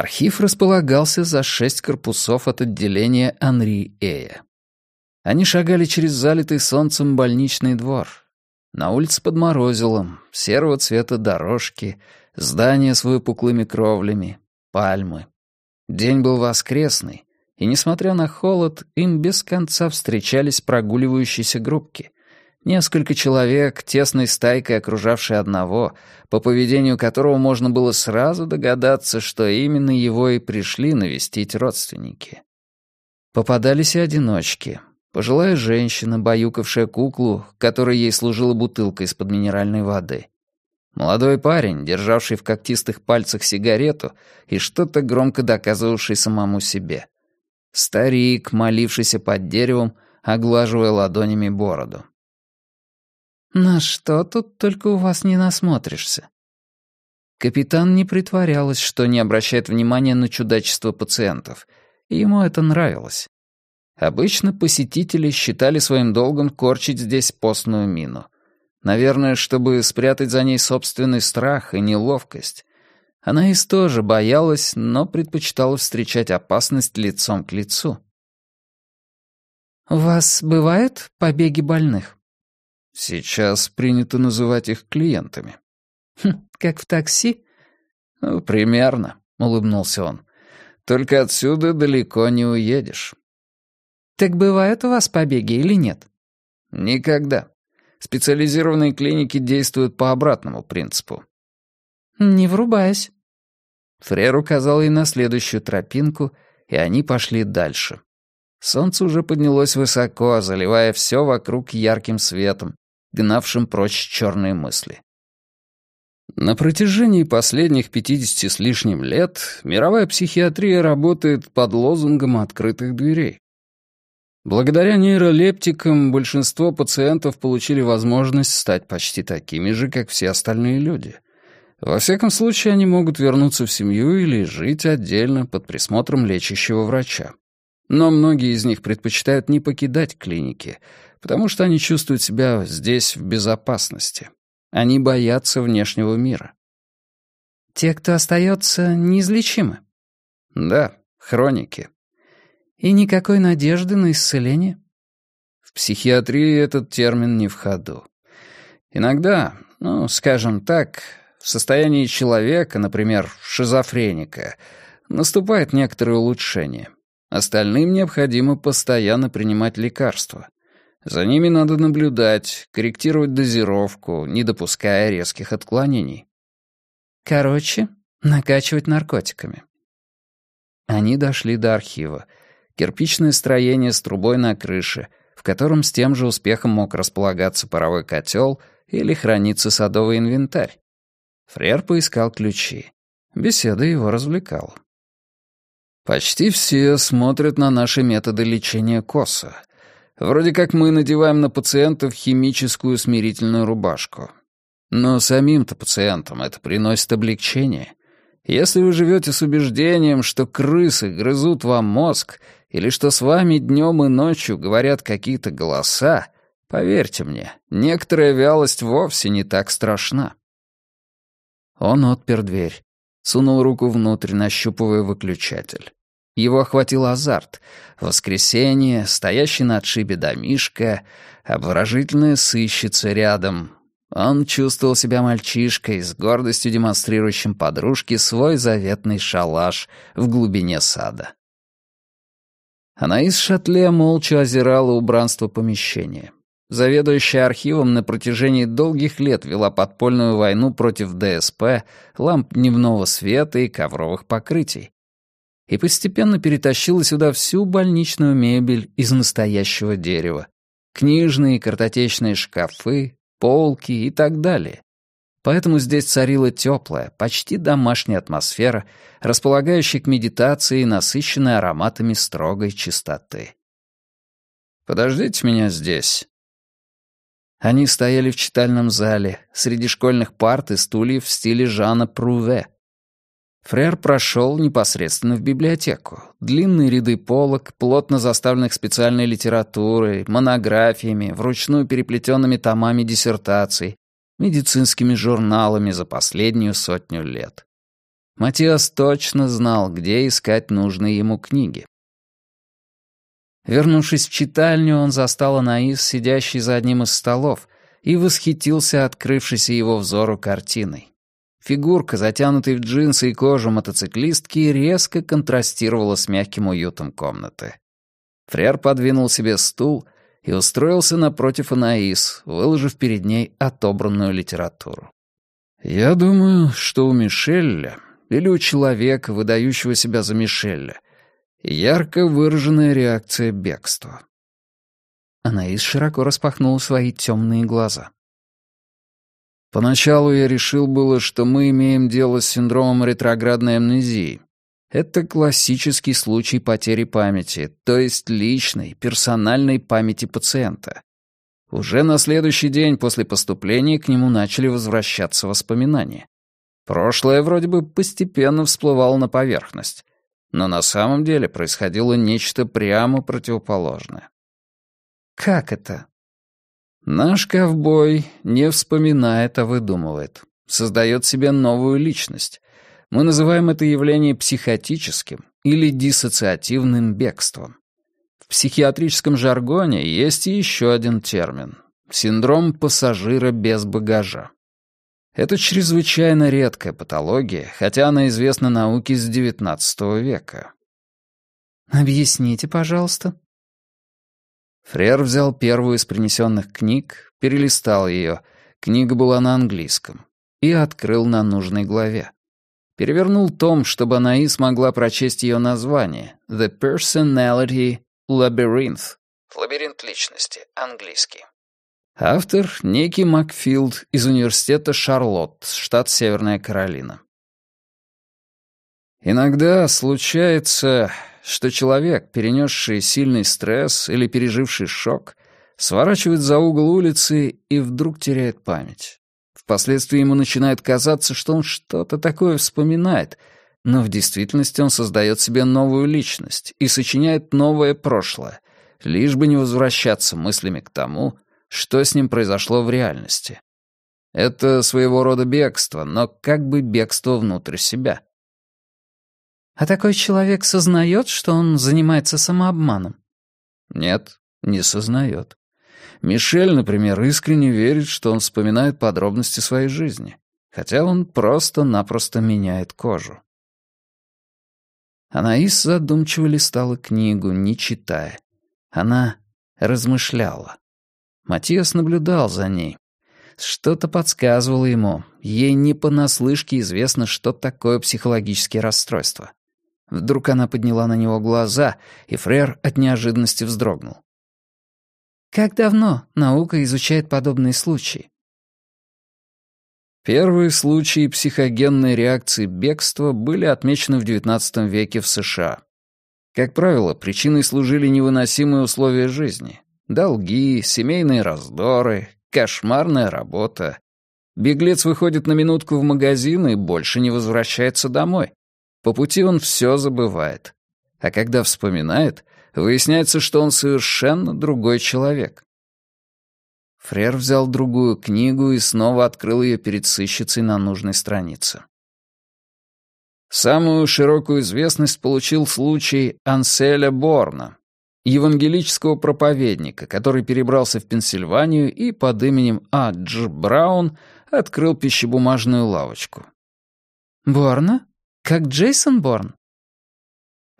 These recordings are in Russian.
Архив располагался за шесть корпусов от отделения Анри Эя. Они шагали через залитый солнцем больничный двор. На улице под морозилом, серого цвета дорожки, здания с выпуклыми кровлями, пальмы. День был воскресный, и, несмотря на холод, им без конца встречались прогуливающиеся группки. Несколько человек, тесной стайкой окружавшие одного, по поведению которого можно было сразу догадаться, что именно его и пришли навестить родственники. Попадались и одиночки. Пожилая женщина, баюкавшая куклу, которая ей служила бутылка из-под минеральной воды. Молодой парень, державший в когтистых пальцах сигарету и что-то громко доказывавший самому себе. Старик, молившийся под деревом, оглаживая ладонями бороду. «На что тут только у вас не насмотришься?» Капитан не притворялась, что не обращает внимания на чудачество пациентов, ему это нравилось. Обычно посетители считали своим долгом корчить здесь постную мину. Наверное, чтобы спрятать за ней собственный страх и неловкость. Анаис тоже боялась, но предпочитала встречать опасность лицом к лицу. «У вас бывают побеги больных?» Сейчас принято называть их клиентами. Хм, как в такси? Ну, примерно, улыбнулся он. Только отсюда далеко не уедешь. Так бывают у вас побеги или нет? Никогда. Специализированные клиники действуют по обратному принципу. Не врубаясь. Фрер указал ей на следующую тропинку, и они пошли дальше. Солнце уже поднялось высоко, заливая все вокруг ярким светом, гнавшим прочь черные мысли. На протяжении последних 50 с лишним лет мировая психиатрия работает под лозунгом открытых дверей. Благодаря нейролептикам большинство пациентов получили возможность стать почти такими же, как все остальные люди. Во всяком случае, они могут вернуться в семью или жить отдельно под присмотром лечащего врача. Но многие из них предпочитают не покидать клиники, потому что они чувствуют себя здесь в безопасности. Они боятся внешнего мира. Те, кто остается, неизлечимы? Да, хроники. И никакой надежды на исцеление? В психиатрии этот термин не в ходу. Иногда, ну, скажем так, в состоянии человека, например, шизофреника, наступает некоторое улучшение. Остальным необходимо постоянно принимать лекарства — за ними надо наблюдать, корректировать дозировку, не допуская резких отклонений. Короче, накачивать наркотиками. Они дошли до архива. Кирпичное строение с трубой на крыше, в котором с тем же успехом мог располагаться паровой котел или храниться садовый инвентарь. Фрер поискал ключи. Беседа его развлекала. Почти все смотрят на наши методы лечения коса, Вроде как мы надеваем на пациентов химическую смирительную рубашку. Но самим-то пациентам это приносит облегчение. Если вы живете с убеждением, что крысы грызут вам мозг, или что с вами днем и ночью говорят какие-то голоса, поверьте мне, некоторая вялость вовсе не так страшна. Он отпер дверь, сунул руку внутрь, нащупывая выключатель. Его охватил азарт. Воскресенье, стоящий на отшибе домишка, обворожительная сыщица рядом. Он чувствовал себя мальчишкой, с гордостью демонстрирующим подружке свой заветный шалаш в глубине сада. Она из шатле молча озирала убранство помещения. Заведующая архивом на протяжении долгих лет вела подпольную войну против ДСП, ламп дневного света и ковровых покрытий и постепенно перетащила сюда всю больничную мебель из настоящего дерева. Книжные, картотечные шкафы, полки и так далее. Поэтому здесь царила теплая, почти домашняя атмосфера, располагающая к медитации и насыщенная ароматами строгой чистоты. «Подождите меня здесь». Они стояли в читальном зале, среди школьных парт и стульев в стиле Жана Пруве, Фрер прошел непосредственно в библиотеку. Длинные ряды полок, плотно заставленных специальной литературой, монографиями, вручную переплетенными томами диссертаций, медицинскими журналами за последнюю сотню лет. Матиас точно знал, где искать нужные ему книги. Вернувшись в читальню, он застал Анаис, сидящей за одним из столов, и восхитился открывшейся его взору картиной. Фигурка, затянутая в джинсы и кожу мотоциклистки, резко контрастировала с мягким уютом комнаты. Фрер подвинул себе стул и устроился напротив Анаис, выложив перед ней отобранную литературу. «Я думаю, что у Мишеля, или у человека, выдающего себя за Мишеля, ярко выраженная реакция бегства». Анаис широко распахнула свои темные глаза. Поначалу я решил было, что мы имеем дело с синдромом ретроградной амнезии. Это классический случай потери памяти, то есть личной, персональной памяти пациента. Уже на следующий день после поступления к нему начали возвращаться воспоминания. Прошлое вроде бы постепенно всплывало на поверхность, но на самом деле происходило нечто прямо противоположное. «Как это?» Наш ковбой не вспоминает, а выдумывает. Создает себе новую личность. Мы называем это явление психотическим или диссоциативным бегством. В психиатрическом жаргоне есть еще один термин — синдром пассажира без багажа. Это чрезвычайно редкая патология, хотя она известна науке с XIX века. «Объясните, пожалуйста», Фрер взял первую из принесенных книг, перелистал ее, книга была на английском, и открыл на нужной главе. Перевернул том, чтобы Анаи смогла прочесть ее название «The Personality Labyrinth» «Лабиринт личности», английский. Автор — некий Макфилд из университета Шарлотт, штат Северная Каролина. Иногда случается, что человек, перенесший сильный стресс или переживший шок, сворачивает за угол улицы и вдруг теряет память. Впоследствии ему начинает казаться, что он что-то такое вспоминает, но в действительности он создает себе новую личность и сочиняет новое прошлое, лишь бы не возвращаться мыслями к тому, что с ним произошло в реальности. Это своего рода бегство, но как бы бегство внутрь себя. А такой человек сознает, что он занимается самообманом? Нет, не сознает. Мишель, например, искренне верит, что он вспоминает подробности своей жизни, хотя он просто-напросто меняет кожу. Анаис задумчиво листала книгу, не читая. Она размышляла. Матиас наблюдал за ней. Что-то подсказывало ему. Ей не понаслышке известно, что такое психологические расстройства. Вдруг она подняла на него глаза, и Фрер от неожиданности вздрогнул. «Как давно наука изучает подобные случаи?» Первые случаи психогенной реакции бегства были отмечены в XIX веке в США. Как правило, причиной служили невыносимые условия жизни. Долги, семейные раздоры, кошмарная работа. Беглец выходит на минутку в магазин и больше не возвращается домой. По пути он все забывает. А когда вспоминает, выясняется, что он совершенно другой человек. Фрер взял другую книгу и снова открыл ее перед сыщицей на нужной странице. Самую широкую известность получил случай Анселя Борна, евангелического проповедника, который перебрался в Пенсильванию и под именем А. Браун открыл пищебумажную лавочку. «Борна?» Как Джейсон Борн?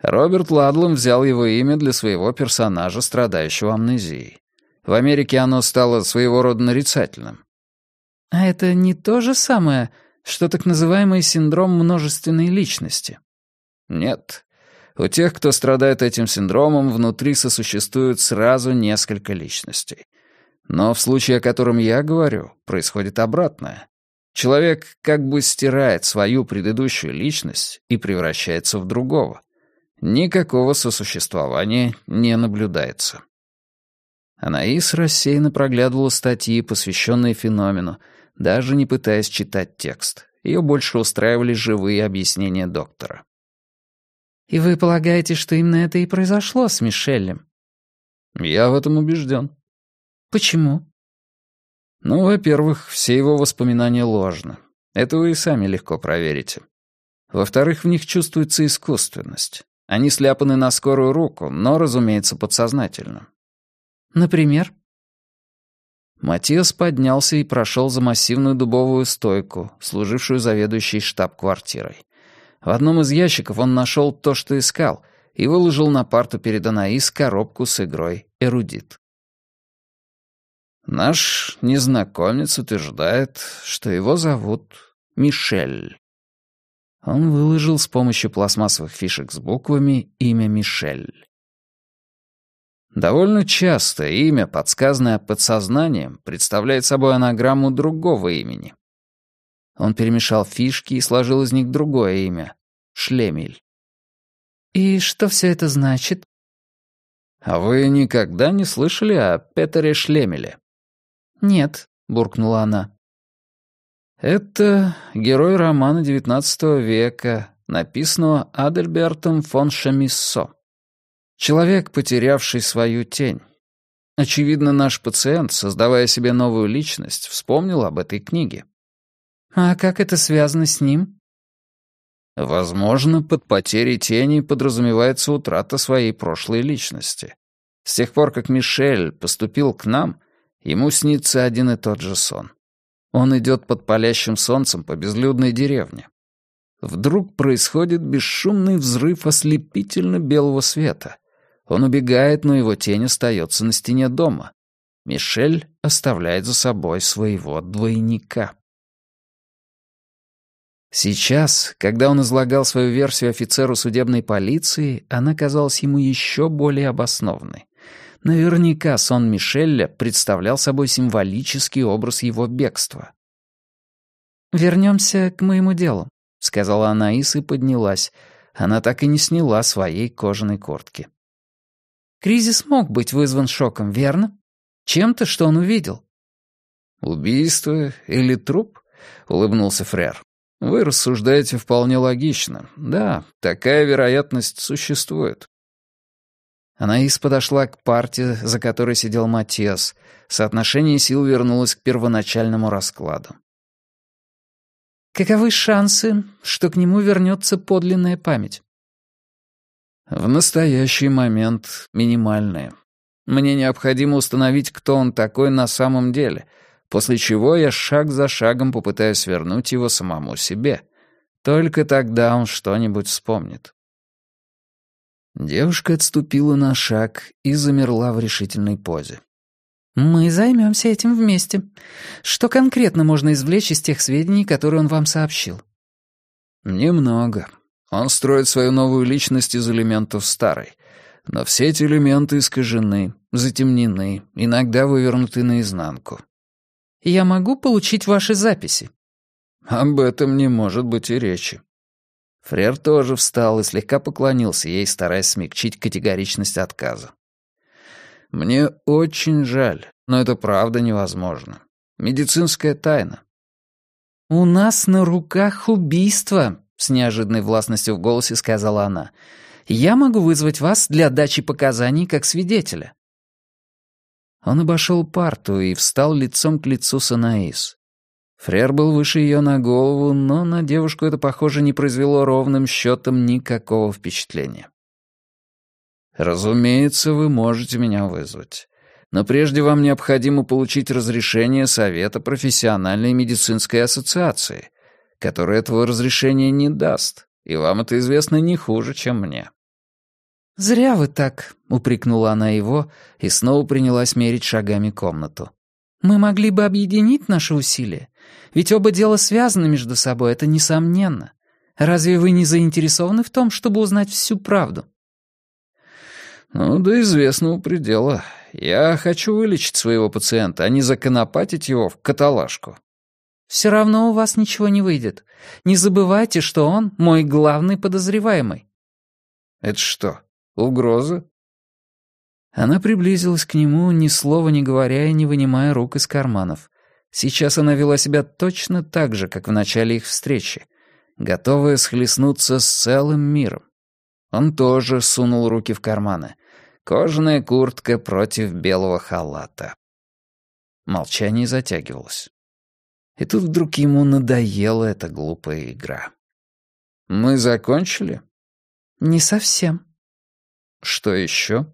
Роберт Ладлом взял его имя для своего персонажа, страдающего амнезией. В Америке оно стало своего рода нарицательным. А это не то же самое, что так называемый синдром множественной личности? Нет. У тех, кто страдает этим синдромом, внутри сосуществуют сразу несколько личностей. Но в случае, о котором я говорю, происходит обратное. Человек как бы стирает свою предыдущую личность и превращается в другого. Никакого сосуществования не наблюдается. Анаис рассеянно проглядывала статьи, посвященные феномену, даже не пытаясь читать текст. Ее больше устраивали живые объяснения доктора. «И вы полагаете, что именно это и произошло с Мишелем?» «Я в этом убежден». «Почему?» Ну, во-первых, все его воспоминания ложны. Это вы и сами легко проверите. Во-вторых, в них чувствуется искусственность. Они сляпаны на скорую руку, но, разумеется, подсознательно. Например? Матиас поднялся и прошел за массивную дубовую стойку, служившую заведующей штаб-квартирой. В одном из ящиков он нашел то, что искал, и выложил на парту перед Анаис коробку с игрой «Эрудит». Наш незнакомец утверждает, что его зовут Мишель. Он выложил с помощью пластмассовых фишек с буквами имя Мишель. Довольно часто имя, подсказанное подсознанием, представляет собой анаграмму другого имени. Он перемешал фишки и сложил из них другое имя — Шлемель. «И что все это значит?» «А вы никогда не слышали о Петере Шлемеле?» «Нет», — буркнула она. Это герой романа XIX века, написанного Адельбертом фон Шамиссо. Человек, потерявший свою тень. Очевидно, наш пациент, создавая себе новую личность, вспомнил об этой книге. А как это связано с ним? Возможно, под потерей тени подразумевается утрата своей прошлой личности. С тех пор, как Мишель поступил к нам, ему снится один и тот же сон. Он идет под палящим солнцем по безлюдной деревне. Вдруг происходит бесшумный взрыв ослепительно белого света. Он убегает, но его тень остается на стене дома. Мишель оставляет за собой своего двойника. Сейчас, когда он излагал свою версию офицеру судебной полиции, она казалась ему еще более обоснованной. Наверняка сон Мишеля представлял собой символический образ его бегства. «Вернемся к моему делу», — сказала Анаис и поднялась. Она так и не сняла своей кожаной куртки. «Кризис мог быть вызван шоком, верно? Чем-то, что он увидел». «Убийство или труп?» — улыбнулся Фрер. «Вы рассуждаете вполне логично. Да, такая вероятность существует. Анаис подошла к парте, за которой сидел Матиас. Соотношение сил вернулось к первоначальному раскладу. «Каковы шансы, что к нему вернется подлинная память?» «В настоящий момент минимальные. Мне необходимо установить, кто он такой на самом деле, после чего я шаг за шагом попытаюсь вернуть его самому себе. Только тогда он что-нибудь вспомнит». Девушка отступила на шаг и замерла в решительной позе. «Мы займемся этим вместе. Что конкретно можно извлечь из тех сведений, которые он вам сообщил?» «Немного. Он строит свою новую личность из элементов старой. Но все эти элементы искажены, затемнены, иногда вывернуты наизнанку». «Я могу получить ваши записи?» «Об этом не может быть и речи. Фрер тоже встал и слегка поклонился ей, стараясь смягчить категоричность отказа. «Мне очень жаль, но это правда невозможно. Медицинская тайна». «У нас на руках убийство», — с неожиданной властностью в голосе сказала она. «Я могу вызвать вас для дачи показаний как свидетеля». Он обошел парту и встал лицом к лицу с Анаис. Фрер был выше ее на голову, но на девушку это, похоже, не произвело ровным счетом никакого впечатления. «Разумеется, вы можете меня вызвать. Но прежде вам необходимо получить разрешение Совета профессиональной медицинской ассоциации, который этого разрешения не даст, и вам это известно не хуже, чем мне». «Зря вы так», — упрекнула она его и снова принялась мерить шагами комнату. «Мы могли бы объединить наши усилия. Ведь оба дела связаны между собой, это несомненно. Разве вы не заинтересованы в том, чтобы узнать всю правду? Ну, до известного предела. Я хочу вылечить своего пациента, а не законопатить его в каталажку. Все равно у вас ничего не выйдет. Не забывайте, что он мой главный подозреваемый. Это что, угроза? Она приблизилась к нему, ни слова не говоря и не вынимая рук из карманов. Сейчас она вела себя точно так же, как в начале их встречи, готовая схлестнуться с целым миром. Он тоже сунул руки в карманы. Кожаная куртка против белого халата. Молчание затягивалось. И тут вдруг ему надоела эта глупая игра. Мы закончили? Не совсем. Что еще?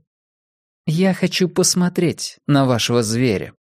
Я хочу посмотреть на вашего зверя.